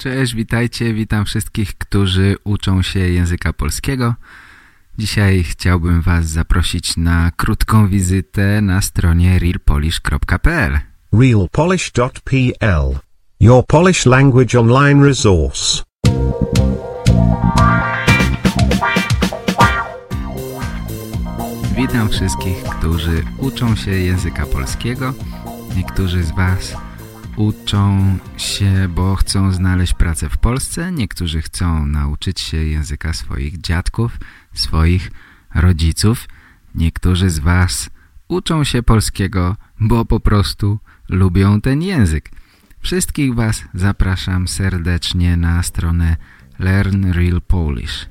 Cześć, witajcie, witam wszystkich, którzy uczą się języka polskiego. Dzisiaj chciałbym Was zaprosić na krótką wizytę na stronie realpolish.pl realpolish.pl Your Polish language online resource. Witam wszystkich, którzy uczą się języka polskiego. Niektórzy z Was uczą się, bo chcą znaleźć pracę w Polsce. Niektórzy chcą nauczyć się języka swoich dziadków, swoich rodziców. Niektórzy z Was uczą się polskiego, bo po prostu lubią ten język. Wszystkich Was zapraszam serdecznie na stronę Learn Real Polish.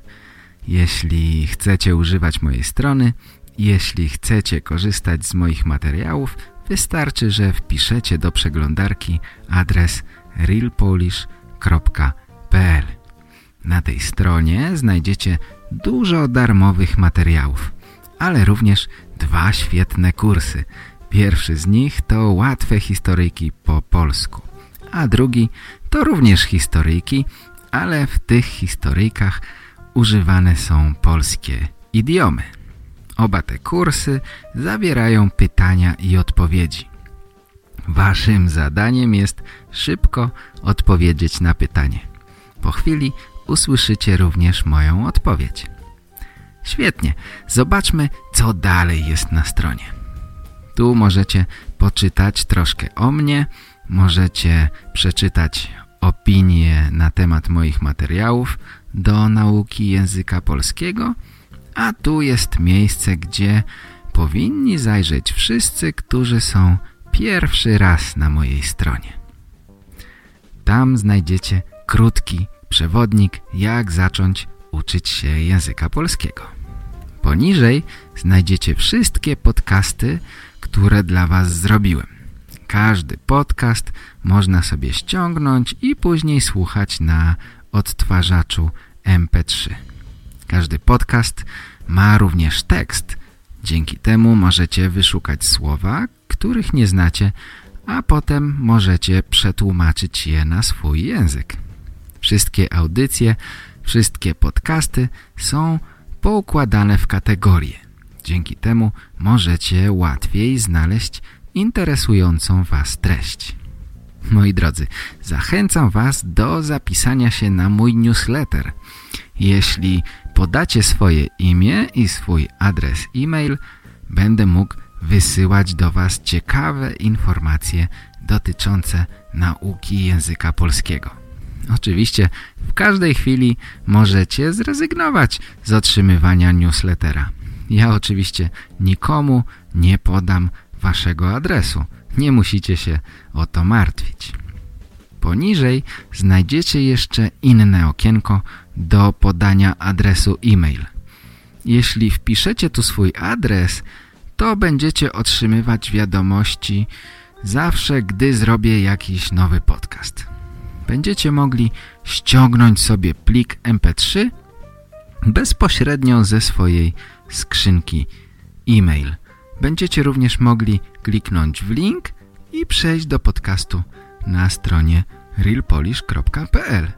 Jeśli chcecie używać mojej strony, jeśli chcecie korzystać z moich materiałów, wystarczy, że wpiszecie do przeglądarki adres realpolish.pl. Na tej stronie znajdziecie dużo darmowych materiałów, ale również dwa świetne kursy. Pierwszy z nich to łatwe historyjki po polsku, a drugi to również historyjki, ale w tych historyjkach używane są polskie idiomy. Oba te kursy zawierają pytania i odpowiedzi. Waszym zadaniem jest szybko odpowiedzieć na pytanie. Po chwili usłyszycie również moją odpowiedź. Świetnie, zobaczmy co dalej jest na stronie. Tu możecie poczytać troszkę o mnie, możecie przeczytać opinie na temat moich materiałów do nauki języka polskiego, a tu jest miejsce, gdzie powinni zajrzeć wszyscy, którzy są pierwszy raz na mojej stronie. Tam znajdziecie krótki przewodnik, jak zacząć uczyć się języka polskiego. Poniżej znajdziecie wszystkie podcasty, które dla Was zrobiłem. Każdy podcast można sobie ściągnąć i później słuchać na odtwarzaczu MP3. Każdy podcast ma również tekst. Dzięki temu możecie wyszukać słowa, których nie znacie, a potem możecie przetłumaczyć je na swój język. Wszystkie audycje, wszystkie podcasty są poukładane w kategorie. Dzięki temu możecie łatwiej znaleźć interesującą Was treść. Moi drodzy, zachęcam Was do zapisania się na mój newsletter. Jeśli podacie swoje imię i swój adres e-mail, będę mógł wysyłać do Was ciekawe informacje dotyczące nauki języka polskiego. Oczywiście w każdej chwili możecie zrezygnować z otrzymywania newslettera. Ja oczywiście nikomu nie podam Waszego adresu. Nie musicie się o to martwić. Poniżej znajdziecie jeszcze inne okienko do podania adresu e-mail. Jeśli wpiszecie tu swój adres, to będziecie otrzymywać wiadomości zawsze, gdy zrobię jakiś nowy podcast. Będziecie mogli ściągnąć sobie plik mp3 bezpośrednio ze swojej skrzynki e-mail. Będziecie również mogli kliknąć w link i przejść do podcastu na stronie realpolish.pl.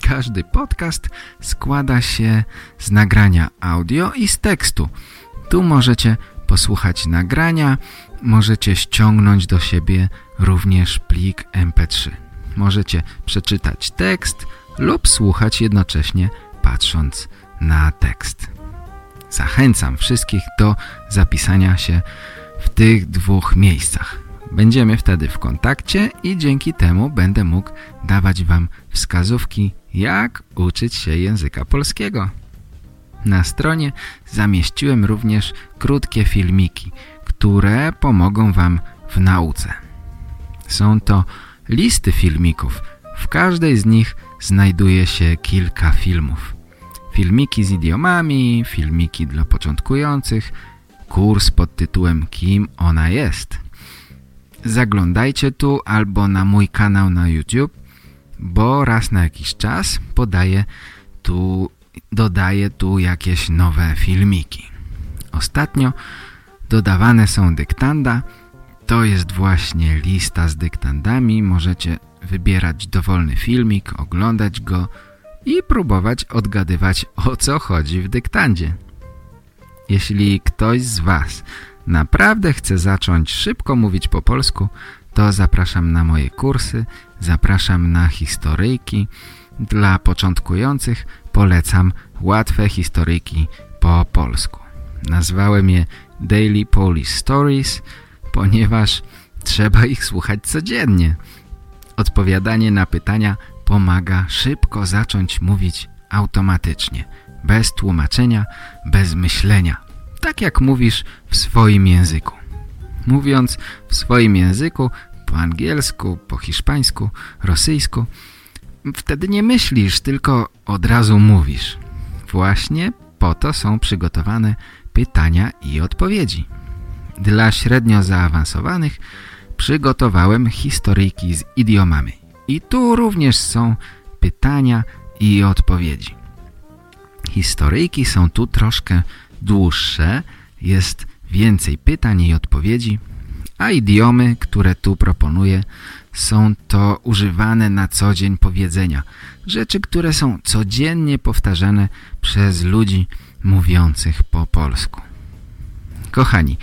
Każdy podcast składa się z nagrania audio i z tekstu. Tu możecie posłuchać nagrania, możecie ściągnąć do siebie również plik mp3. Możecie przeczytać tekst lub słuchać jednocześnie patrząc na tekst. Zachęcam wszystkich do zapisania się w tych dwóch miejscach. Będziemy wtedy w kontakcie i dzięki temu będę mógł dawać Wam wskazówki, jak uczyć się języka polskiego. Na stronie zamieściłem również krótkie filmiki, które pomogą Wam w nauce. Są to listy filmików. W każdej z nich znajduje się kilka filmów. Filmiki z idiomami, filmiki dla początkujących, kurs pod tytułem Kim ona jest. Zaglądajcie tu albo na mój kanał na YouTube, bo raz na jakiś czas podaję tu, dodaję tu jakieś nowe filmiki. Ostatnio dodawane są dyktanda. To jest właśnie lista z dyktandami. Możecie wybierać dowolny filmik, oglądać go i próbować odgadywać o co chodzi w dyktandzie. Jeśli ktoś z Was naprawdę chce zacząć szybko mówić po polsku, to zapraszam na moje kursy, zapraszam na historyjki. Dla początkujących polecam łatwe historyjki po polsku. Nazwałem je Daily Polish Stories, ponieważ trzeba ich słuchać codziennie. Odpowiadanie na pytania pomaga szybko zacząć mówić automatycznie, bez tłumaczenia, bez myślenia. Tak jak mówisz w swoim języku. Mówiąc w swoim języku, po angielsku, po hiszpańsku, rosyjsku, wtedy nie myślisz, tylko od razu mówisz. Właśnie po to są przygotowane pytania i odpowiedzi. Dla średnio zaawansowanych przygotowałem historyjki z idiomami. I tu również są pytania i odpowiedzi. Historyjki są tu troszkę dłuższe, jest więcej pytań i odpowiedzi, a idiomy, które tu proponuję, są to używane na co dzień powiedzenia. Rzeczy, które są codziennie powtarzane przez ludzi mówiących po polsku. Kochani,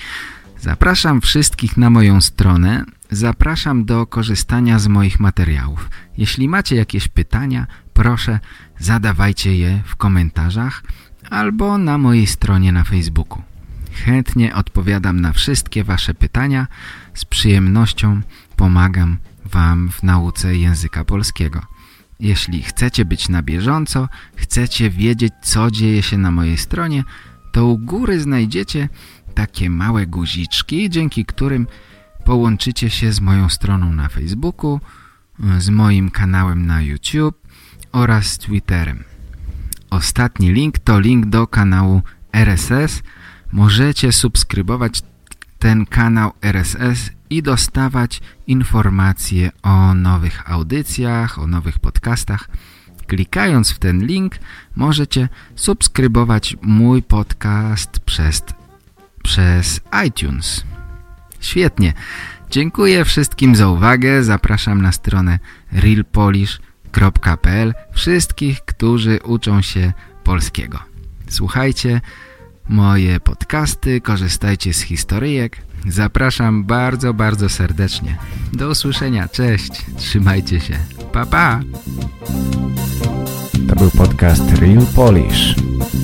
zapraszam wszystkich na moją stronę. Zapraszam do korzystania z moich materiałów. Jeśli macie jakieś pytania, proszę zadawajcie je w komentarzach albo na mojej stronie na Facebooku. Chętnie odpowiadam na wszystkie Wasze pytania. Z przyjemnością pomagam Wam w nauce języka polskiego. Jeśli chcecie być na bieżąco, chcecie wiedzieć, co dzieje się na mojej stronie, to u góry znajdziecie takie małe guziczki, dzięki którym połączycie się z moją stroną na Facebooku, z moim kanałem na YouTube oraz z Twitterem. Ostatni link to link do kanału RSS. Możecie subskrybować ten kanał RSS i dostawać informacje o nowych audycjach, o nowych podcastach. Klikając w ten link możecie subskrybować mój podcast przez, przez iTunes. Świetnie. Dziękuję wszystkim za uwagę. Zapraszam na stronę realpolish.pl wszystkich, którzy uczą się polskiego. Słuchajcie moje podcasty, korzystajcie z historyjek. Zapraszam bardzo, bardzo serdecznie. Do usłyszenia. Cześć. Trzymajcie się. Pa, pa. To był podcast Real Polish.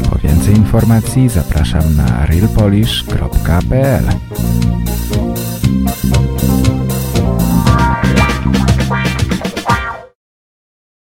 Po więcej informacji zapraszam na realpolish.pl